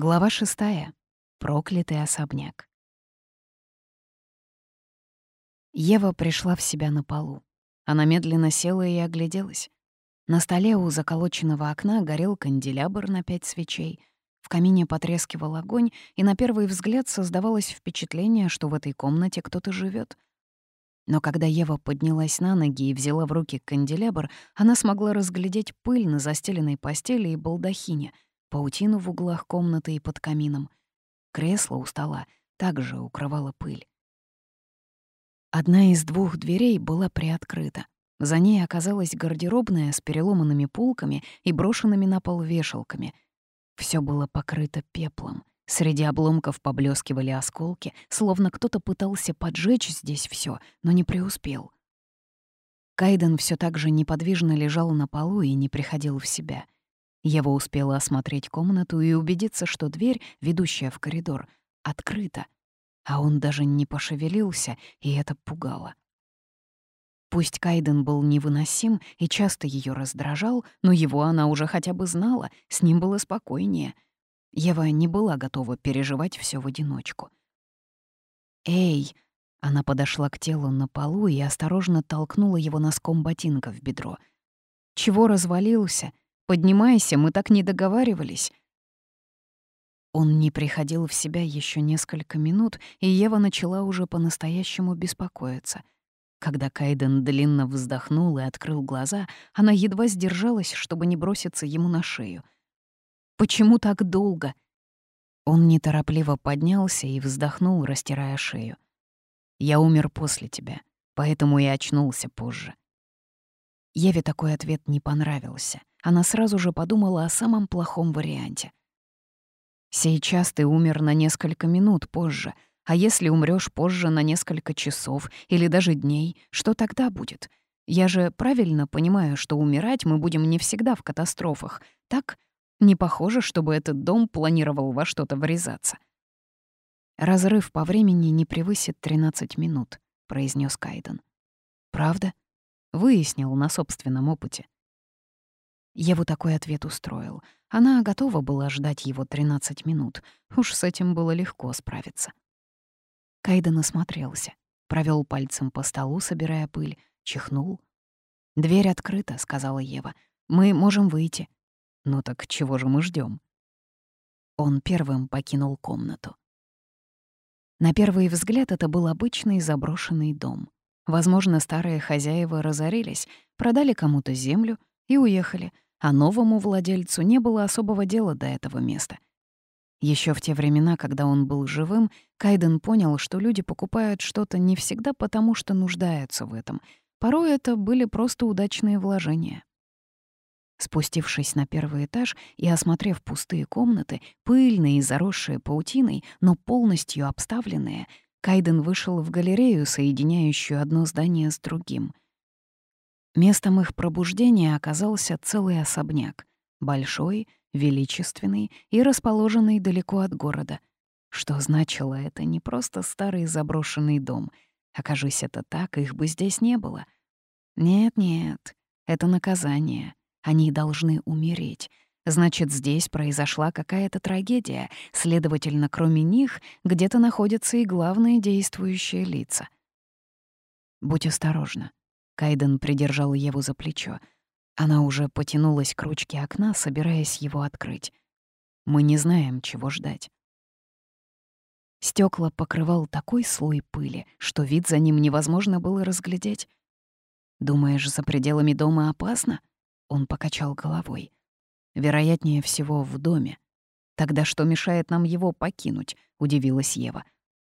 Глава шестая. Проклятый особняк. Ева пришла в себя на полу. Она медленно села и огляделась. На столе у заколоченного окна горел канделябр на пять свечей. В камине потрескивал огонь, и на первый взгляд создавалось впечатление, что в этой комнате кто-то живет. Но когда Ева поднялась на ноги и взяла в руки канделябр, она смогла разглядеть пыль на застеленной постели и балдахине — паутину в углах комнаты и под камином. Кресло у стола также укрывало пыль. Одна из двух дверей была приоткрыта. За ней оказалась гардеробная с переломанными полками и брошенными на пол вешалками. Все было покрыто пеплом. Среди обломков поблескивали осколки, словно кто-то пытался поджечь здесь все, но не преуспел. Кайден все так же неподвижно лежал на полу и не приходил в себя — Ева успела осмотреть комнату и убедиться, что дверь, ведущая в коридор, открыта, а он даже не пошевелился, и это пугало. Пусть Кайден был невыносим и часто ее раздражал, но его она уже хотя бы знала, с ним было спокойнее. Ева не была готова переживать все в одиночку. «Эй!» — она подошла к телу на полу и осторожно толкнула его носком ботинка в бедро. «Чего развалился? Поднимайся, мы так не договаривались». Он не приходил в себя еще несколько минут, и Ева начала уже по-настоящему беспокоиться. Когда Кайден длинно вздохнул и открыл глаза, она едва сдержалась, чтобы не броситься ему на шею. «Почему так долго?» Он неторопливо поднялся и вздохнул, растирая шею. «Я умер после тебя, поэтому и очнулся позже». Еве такой ответ не понравился она сразу же подумала о самом плохом варианте. «Сейчас ты умер на несколько минут позже, а если умрёшь позже на несколько часов или даже дней, что тогда будет? Я же правильно понимаю, что умирать мы будем не всегда в катастрофах, так? Не похоже, чтобы этот дом планировал во что-то врезаться». «Разрыв по времени не превысит 13 минут», — произнес Кайден. «Правда?» Выяснил на собственном опыте. Еву такой ответ устроил. Она готова была ждать его 13 минут. Уж с этим было легко справиться. Кайден осмотрелся, провел пальцем по столу, собирая пыль, чихнул. «Дверь открыта», — сказала Ева. «Мы можем выйти». «Ну так чего же мы ждем? Он первым покинул комнату. На первый взгляд это был обычный заброшенный дом. Возможно, старые хозяева разорились, продали кому-то землю и уехали — а новому владельцу не было особого дела до этого места. Еще в те времена, когда он был живым, Кайден понял, что люди покупают что-то не всегда потому, что нуждаются в этом. Порой это были просто удачные вложения. Спустившись на первый этаж и осмотрев пустые комнаты, пыльные и заросшие паутиной, но полностью обставленные, Кайден вышел в галерею, соединяющую одно здание с другим — Местом их пробуждения оказался целый особняк. Большой, величественный и расположенный далеко от города. Что значило это не просто старый заброшенный дом. Окажись это так, их бы здесь не было. Нет-нет, это наказание. Они должны умереть. Значит, здесь произошла какая-то трагедия, следовательно, кроме них где-то находятся и главные действующие лица. Будь осторожна. Кайден придержал Еву за плечо. Она уже потянулась к ручке окна, собираясь его открыть. Мы не знаем, чего ждать. Стекла покрывал такой слой пыли, что вид за ним невозможно было разглядеть. «Думаешь, за пределами дома опасно?» Он покачал головой. «Вероятнее всего, в доме. Тогда что мешает нам его покинуть?» — удивилась Ева.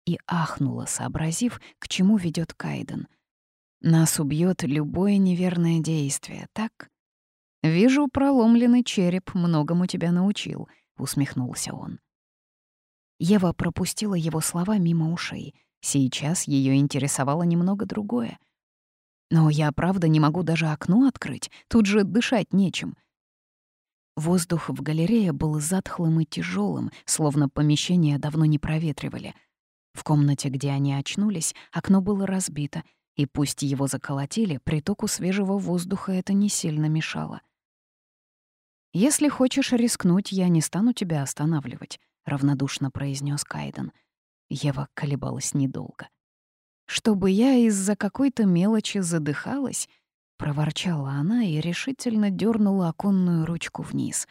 И ахнула, сообразив, к чему ведет Кайден — нас убьет любое неверное действие, так? Вижу, проломленный череп многому тебя научил, усмехнулся он. Ева пропустила его слова мимо ушей. Сейчас ее интересовало немного другое. Но я правда не могу даже окно открыть, тут же дышать нечем. Воздух в галерее был затхлым и тяжелым, словно помещение давно не проветривали. В комнате, где они очнулись, окно было разбито — и пусть его заколотили, притоку свежего воздуха это не сильно мешало. «Если хочешь рискнуть, я не стану тебя останавливать», равнодушно произнес Кайден. Ева колебалась недолго. «Чтобы я из-за какой-то мелочи задыхалась?» — проворчала она и решительно дернула оконную ручку вниз.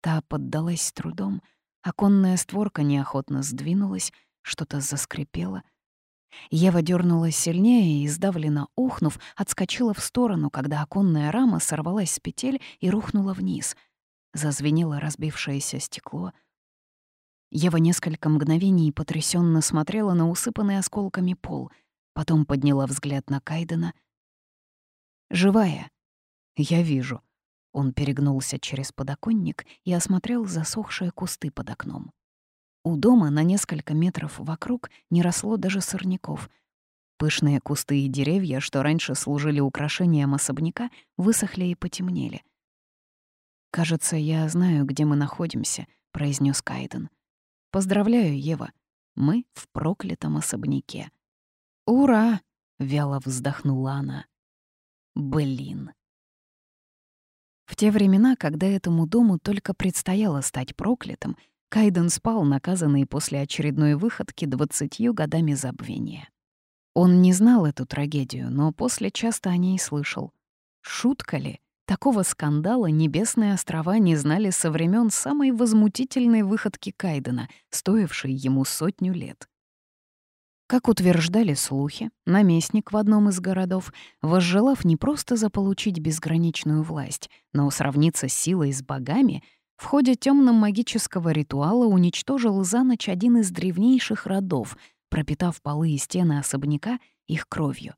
Та поддалась с трудом, оконная створка неохотно сдвинулась, что-то заскрипело. Ева дернулась сильнее и, сдавленно ухнув, отскочила в сторону, когда оконная рама сорвалась с петель и рухнула вниз. Зазвенело разбившееся стекло — Ева несколько мгновений потрясенно смотрела на усыпанный осколками пол, потом подняла взгляд на Кайдена. «Живая?» «Я вижу». Он перегнулся через подоконник и осмотрел засохшие кусты под окном. У дома на несколько метров вокруг не росло даже сорняков. Пышные кусты и деревья, что раньше служили украшением особняка, высохли и потемнели. «Кажется, я знаю, где мы находимся», — произнес Кайден. Поздравляю, Ева. Мы в проклятом особняке. Ура! вяло вздохнула она. Блин. В те времена, когда этому дому только предстояло стать проклятым, Кайден спал, наказанный после очередной выходки двадцатью годами забвения. Он не знал эту трагедию, но после часто о ней слышал. Шутка ли? Такого скандала Небесные острова не знали со времен самой возмутительной выходки Кайдена, стоившей ему сотню лет. Как утверждали слухи, наместник в одном из городов, возжелав не просто заполучить безграничную власть, но сравниться силой с богами, в ходе темно магического ритуала уничтожил за ночь один из древнейших родов, пропитав полы и стены особняка их кровью.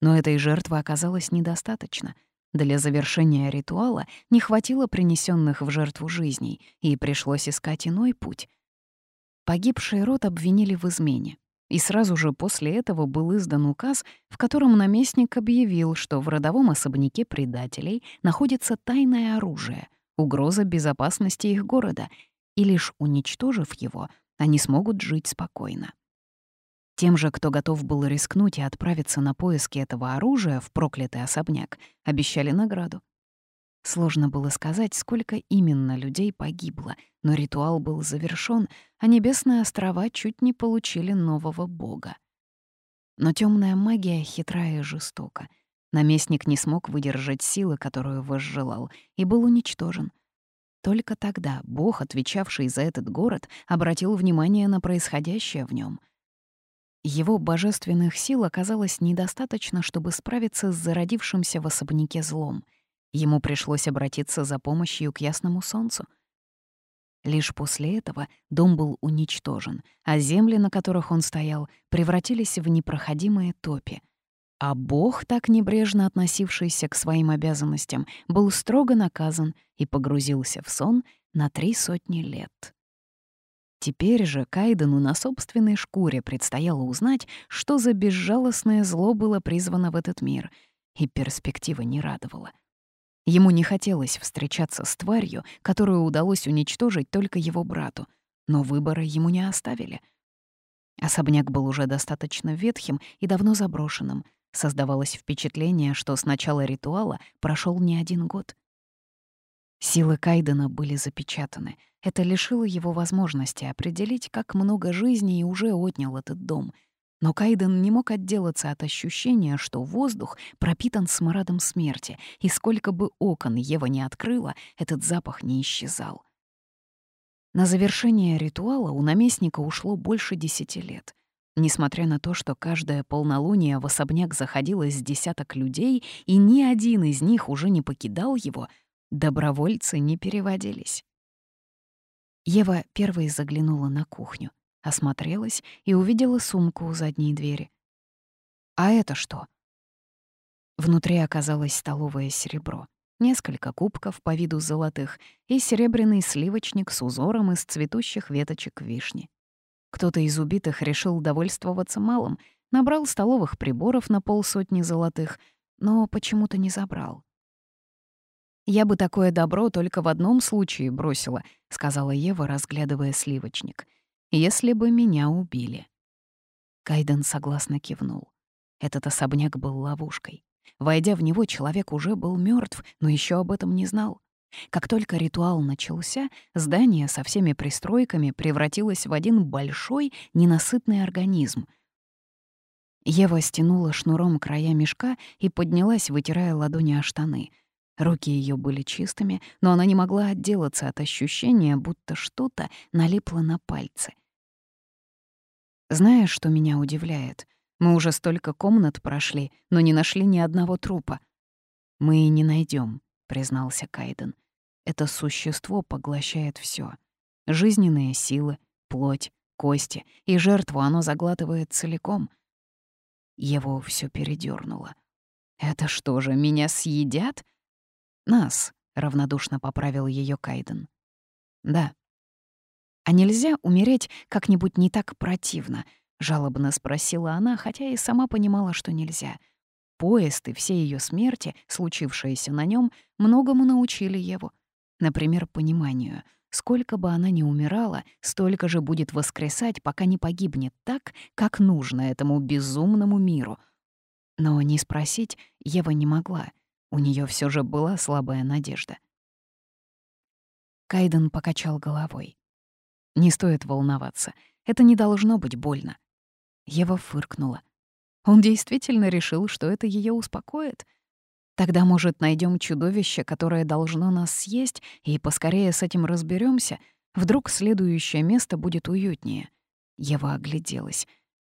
Но этой жертвы оказалось недостаточно — для завершения ритуала не хватило принесенных в жертву жизней, и пришлось искать иной путь. Погибший род обвинили в измене. И сразу же после этого был издан указ, в котором наместник объявил, что в родовом особняке предателей находится тайное оружие, угроза безопасности их города, и лишь уничтожив его, они смогут жить спокойно. Тем же, кто готов был рискнуть и отправиться на поиски этого оружия в проклятый особняк, обещали награду. Сложно было сказать, сколько именно людей погибло, но ритуал был завершён, а небесные острова чуть не получили нового бога. Но темная магия хитрая и жестока. Наместник не смог выдержать силы, которую возжелал, и был уничтожен. Только тогда бог, отвечавший за этот город, обратил внимание на происходящее в нем — его божественных сил оказалось недостаточно, чтобы справиться с зародившимся в особняке злом. Ему пришлось обратиться за помощью к ясному солнцу. Лишь после этого дом был уничтожен, а земли, на которых он стоял, превратились в непроходимые топи. А Бог, так небрежно относившийся к своим обязанностям, был строго наказан и погрузился в сон на три сотни лет. Теперь же Кайдену на собственной шкуре предстояло узнать, что за безжалостное зло было призвано в этот мир, и перспектива не радовала. Ему не хотелось встречаться с тварью, которую удалось уничтожить только его брату, но выбора ему не оставили. Особняк был уже достаточно ветхим и давно заброшенным. Создавалось впечатление, что с начала ритуала прошел не один год. Силы Кайдена были запечатаны. Это лишило его возможности определить, как много жизни и уже отнял этот дом. Но Кайден не мог отделаться от ощущения, что воздух пропитан смрадом смерти, и сколько бы окон Ева не открыла, этот запах не исчезал. На завершение ритуала у наместника ушло больше десяти лет. Несмотря на то, что каждое полнолуние в особняк заходило с десяток людей, и ни один из них уже не покидал его — Добровольцы не переводились. Ева первой заглянула на кухню, осмотрелась и увидела сумку у задней двери. «А это что?» Внутри оказалось столовое серебро, несколько кубков по виду золотых и серебряный сливочник с узором из цветущих веточек вишни. Кто-то из убитых решил довольствоваться малым, набрал столовых приборов на полсотни золотых, но почему-то не забрал. «Я бы такое добро только в одном случае бросила», — сказала Ева, разглядывая сливочник. «Если бы меня убили». Кайден согласно кивнул. Этот особняк был ловушкой. Войдя в него, человек уже был мертв, но еще об этом не знал. Как только ритуал начался, здание со всеми пристройками превратилось в один большой, ненасытный организм. Ева стянула шнуром края мешка и поднялась, вытирая ладони о штаны. Руки ее были чистыми, но она не могла отделаться от ощущения, будто что-то налипло на пальцы. «Знаешь, что меня удивляет? Мы уже столько комнат прошли, но не нашли ни одного трупа». «Мы и не найдем, признался Кайден. Это существо поглощает все: Жизненные силы, плоть, кости, и жертву оно заглатывает целиком. Его все передернуло. «Это что же, меня съедят?» «Нас», — равнодушно поправил ее Кайден. «Да». «А нельзя умереть как-нибудь не так противно?» — жалобно спросила она, хотя и сама понимала, что нельзя. Поезд и все ее смерти, случившиеся на нем, многому научили его — Например, пониманию. Сколько бы она ни умирала, столько же будет воскресать, пока не погибнет так, как нужно этому безумному миру. Но не спросить Ева не могла. У нее все же была слабая надежда. Кайден покачал головой. «Не стоит волноваться. Это не должно быть больно». Ева фыркнула. Он действительно решил, что это ее успокоит. Тогда, может, найдем чудовище, которое должно нас съесть, и поскорее с этим разберемся. Вдруг следующее место будет уютнее. Ева огляделась.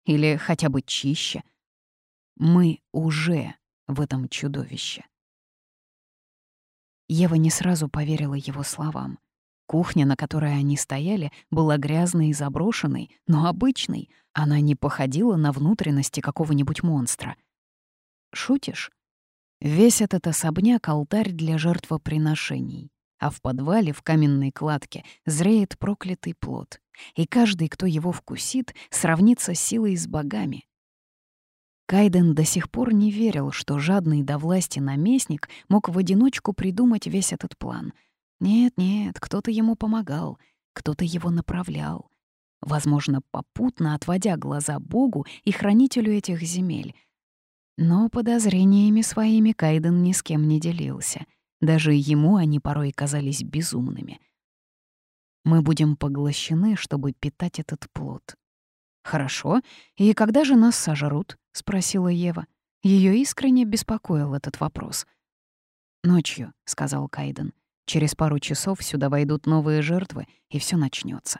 Или хотя бы чище. Мы уже в этом чудовище. Ева не сразу поверила его словам. Кухня, на которой они стояли, была грязной и заброшенной, но обычной. Она не походила на внутренности какого-нибудь монстра. «Шутишь?» Весь этот особняк — алтарь для жертвоприношений, а в подвале, в каменной кладке, зреет проклятый плод, и каждый, кто его вкусит, сравнится силой с богами. Кайден до сих пор не верил, что жадный до власти наместник мог в одиночку придумать весь этот план. Нет-нет, кто-то ему помогал, кто-то его направлял. Возможно, попутно отводя глаза Богу и хранителю этих земель — но подозрениями своими Кайден ни с кем не делился. Даже ему они порой казались безумными. Мы будем поглощены, чтобы питать этот плод. «Хорошо. И когда же нас сожрут?» — спросила Ева. Ее искренне беспокоил этот вопрос. «Ночью», — сказал Кайден. «Через пару часов сюда войдут новые жертвы, и все начнется.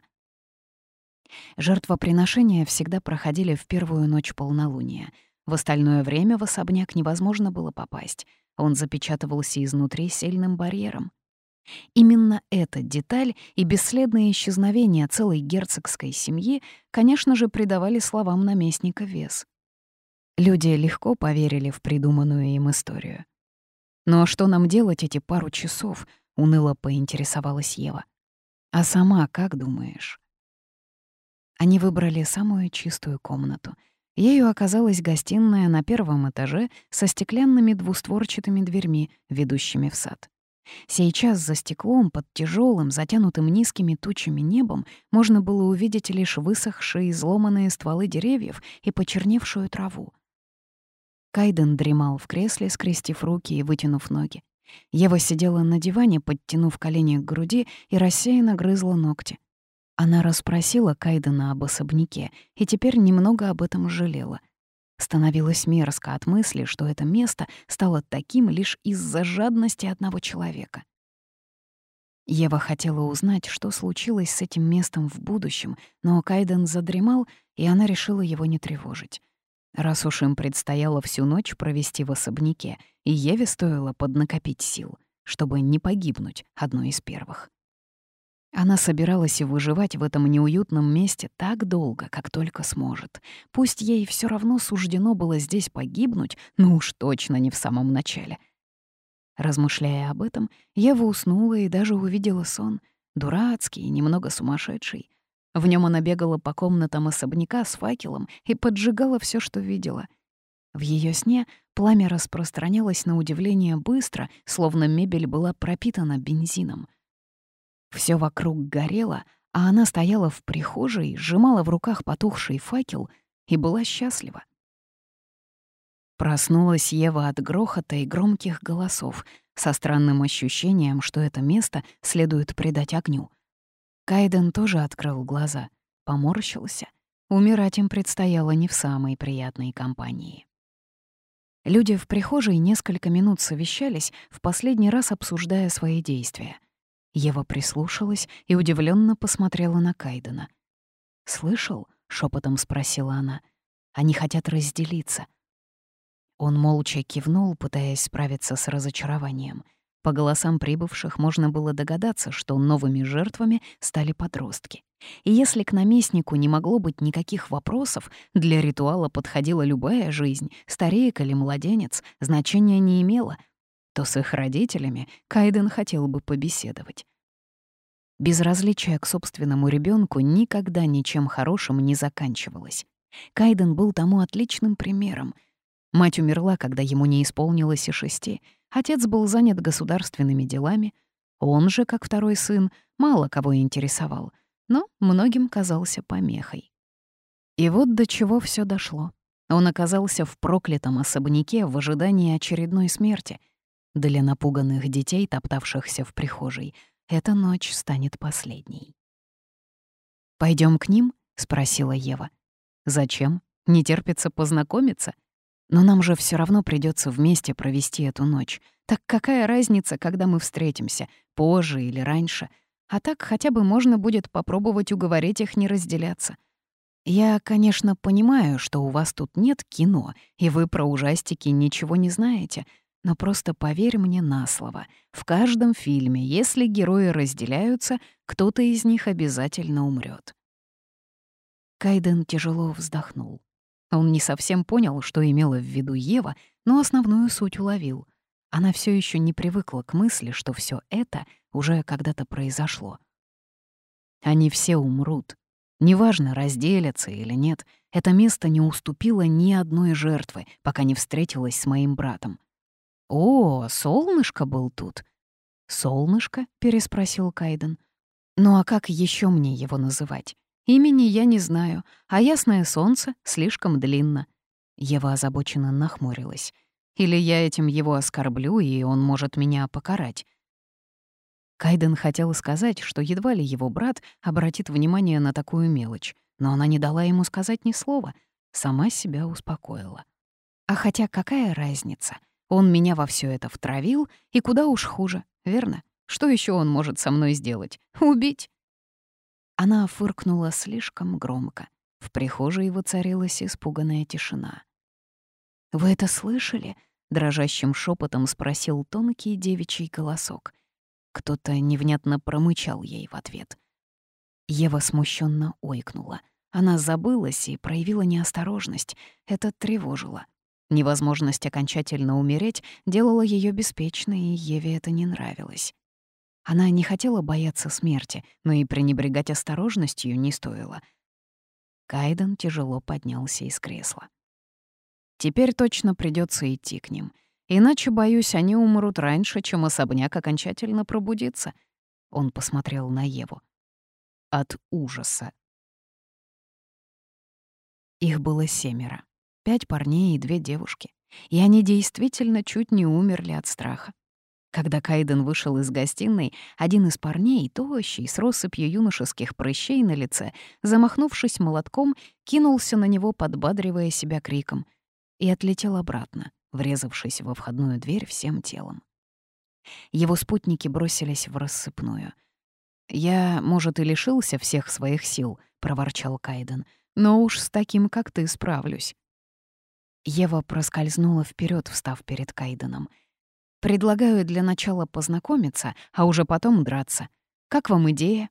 Жертвоприношения всегда проходили в первую ночь полнолуния — в остальное время в особняк невозможно было попасть. Он запечатывался изнутри сильным барьером. Именно эта деталь и бесследное исчезновение целой герцогской семьи, конечно же, придавали словам наместника вес. Люди легко поверили в придуманную им историю. «Но что нам делать эти пару часов?» — уныло поинтересовалась Ева. «А сама как думаешь?» Они выбрали самую чистую комнату — Ею оказалась гостиная на первом этаже со стеклянными двустворчатыми дверьми, ведущими в сад. Сейчас за стеклом, под тяжелым, затянутым низкими тучами небом, можно было увидеть лишь высохшие изломанные стволы деревьев и почерневшую траву. Кайден дремал в кресле, скрестив руки и вытянув ноги. Ева сидела на диване, подтянув колени к груди и рассеянно грызла ногти. Она расспросила Кайдена об особняке и теперь немного об этом жалела. Становилось мерзко от мысли, что это место стало таким лишь из-за жадности одного человека. Ева хотела узнать, что случилось с этим местом в будущем, но Кайден задремал, и она решила его не тревожить. Раз уж им предстояло всю ночь провести в особняке, и Еве стоило поднакопить сил, чтобы не погибнуть одной из первых. Она собиралась выживать в этом неуютном месте так долго, как только сможет. Пусть ей все равно суждено было здесь погибнуть, но уж точно не в самом начале. Размышляя об этом, Ева уснула и даже увидела сон. Дурацкий, немного сумасшедший. В нем она бегала по комнатам особняка с факелом и поджигала все, что видела. В ее сне пламя распространялось на удивление быстро, словно мебель была пропитана бензином — все вокруг горело, а она стояла в прихожей, сжимала в руках потухший факел и была счастлива. Проснулась Ева от грохота и громких голосов, со странным ощущением, что это место следует предать огню. Кайден тоже открыл глаза, поморщился. Умирать им предстояло не в самой приятной компании. Люди в прихожей несколько минут совещались, в последний раз обсуждая свои действия. Ева прислушалась и удивленно посмотрела на Кайдена. «Слышал?» — шепотом спросила она. «Они хотят разделиться». Он молча кивнул, пытаясь справиться с разочарованием. По голосам прибывших можно было догадаться, что новыми жертвами стали подростки. И если к наместнику не могло быть никаких вопросов, для ритуала подходила любая жизнь, старик или младенец, значения не имело, то с их родителями Кайден хотел бы побеседовать. Безразличие к собственному ребенку никогда ничем хорошим не заканчивалось. Кайден был тому отличным примером. Мать умерла, когда ему не исполнилось и шести — Отец был занят государственными делами, он же, как второй сын, мало кого интересовал, но многим казался помехой. И вот до чего все дошло. Он оказался в проклятом особняке в ожидании очередной смерти. Для напуганных детей, топтавшихся в прихожей, эта ночь станет последней. Пойдем к ним?» — спросила Ева. «Зачем? Не терпится познакомиться?» Но нам же все равно придется вместе провести эту ночь. Так какая разница, когда мы встретимся, позже или раньше? А так хотя бы можно будет попробовать уговорить их не разделяться. Я, конечно, понимаю, что у вас тут нет кино, и вы про ужастики ничего не знаете, но просто поверь мне на слово. В каждом фильме, если герои разделяются, кто-то из них обязательно умрет. Кайден тяжело вздохнул. Он не совсем понял, что имела в виду Ева, но основную суть уловил. Она все еще не привыкла к мысли, что все это уже когда-то произошло. Они все умрут. Неважно, разделятся или нет, это место не уступило ни одной жертвы, пока не встретилась с моим братом. «О, солнышко был тут!» «Солнышко?» — переспросил Кайден. «Ну а как еще мне его называть? Имени я не знаю, а ясное солнце слишком длинно. Ева озабоченно нахмурилась. Или я этим его оскорблю, и он может меня покарать. Кайден хотел сказать, что едва ли его брат обратит внимание на такую мелочь, но она не дала ему сказать ни слова, сама себя успокоила. А хотя какая разница? Он меня во все это втравил, и куда уж хуже, верно? Что еще он может со мной сделать? Убить? Она фыркнула слишком громко. В прихожей воцарилась испуганная тишина. «Вы это слышали?» — дрожащим шепотом спросил тонкий девичий голосок. Кто-то невнятно промычал ей в ответ. Ева смущенно ойкнула. Она забылась и проявила неосторожность. Это тревожило. Невозможность окончательно умереть делала ее беспечной, и Еве это не нравилось. Она не хотела бояться смерти, но и пренебрегать осторожностью не стоило. Кайден тяжело поднялся из кресла. «Теперь точно придется идти к ним. Иначе, боюсь, они умрут раньше, чем особняк окончательно пробудится». Он посмотрел на Еву. От ужаса. Их было семеро. Пять парней и две девушки. И они действительно чуть не умерли от страха. Когда Кайден вышел из гостиной, один из парней, тощий, с россыпью юношеских прыщей на лице, замахнувшись молотком, кинулся на него, подбадривая себя криком, и отлетел обратно, врезавшись во входную дверь всем телом. Его спутники бросились в рассыпную. «Я, может, и лишился всех своих сил», — проворчал Кайден, «но уж с таким, как ты, справлюсь». Ева проскользнула вперед, встав перед Кайденом — Предлагаю для начала познакомиться, а уже потом драться. Как вам идея?»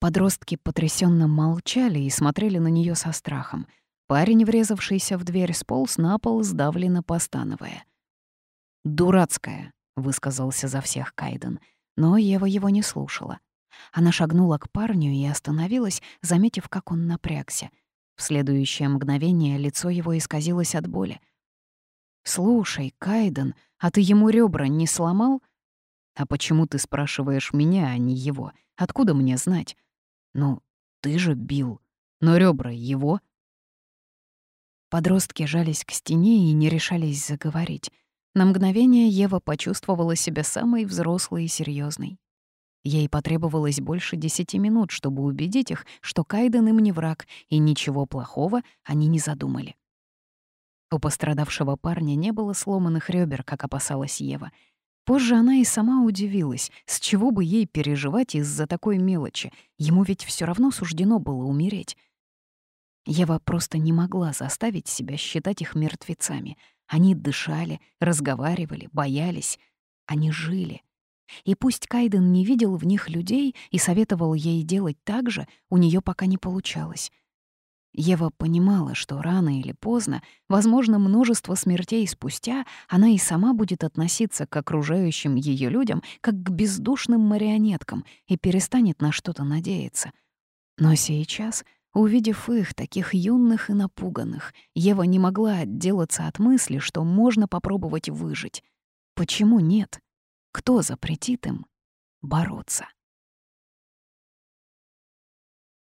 Подростки потрясенно молчали и смотрели на нее со страхом. Парень, врезавшийся в дверь, сполз на пол, сдавленно постановая. «Дурацкая», — высказался за всех Кайден, но Ева его не слушала. Она шагнула к парню и остановилась, заметив, как он напрягся. В следующее мгновение лицо его исказилось от боли. «Слушай, Кайден», а ты ему ребра не сломал? А почему ты спрашиваешь меня, а не его? Откуда мне знать? Ну, ты же бил. Но ребра его. Подростки жались к стене и не решались заговорить. На мгновение Ева почувствовала себя самой взрослой и серьезной. Ей потребовалось больше десяти минут, чтобы убедить их, что Кайден им не враг, и ничего плохого они не задумали. У пострадавшего парня не было сломанных ребер, как опасалась Ева. Позже она и сама удивилась, с чего бы ей переживать из-за такой мелочи. Ему ведь все равно суждено было умереть. Ева просто не могла заставить себя считать их мертвецами. Они дышали, разговаривали, боялись. Они жили. И пусть Кайден не видел в них людей и советовал ей делать так же, у нее пока не получалось. Ева понимала, что рано или поздно, возможно, множество смертей спустя, она и сама будет относиться к окружающим ее людям как к бездушным марионеткам и перестанет на что-то надеяться. Но сейчас, увидев их, таких юных и напуганных, Ева не могла отделаться от мысли, что можно попробовать выжить. Почему нет? Кто запретит им бороться?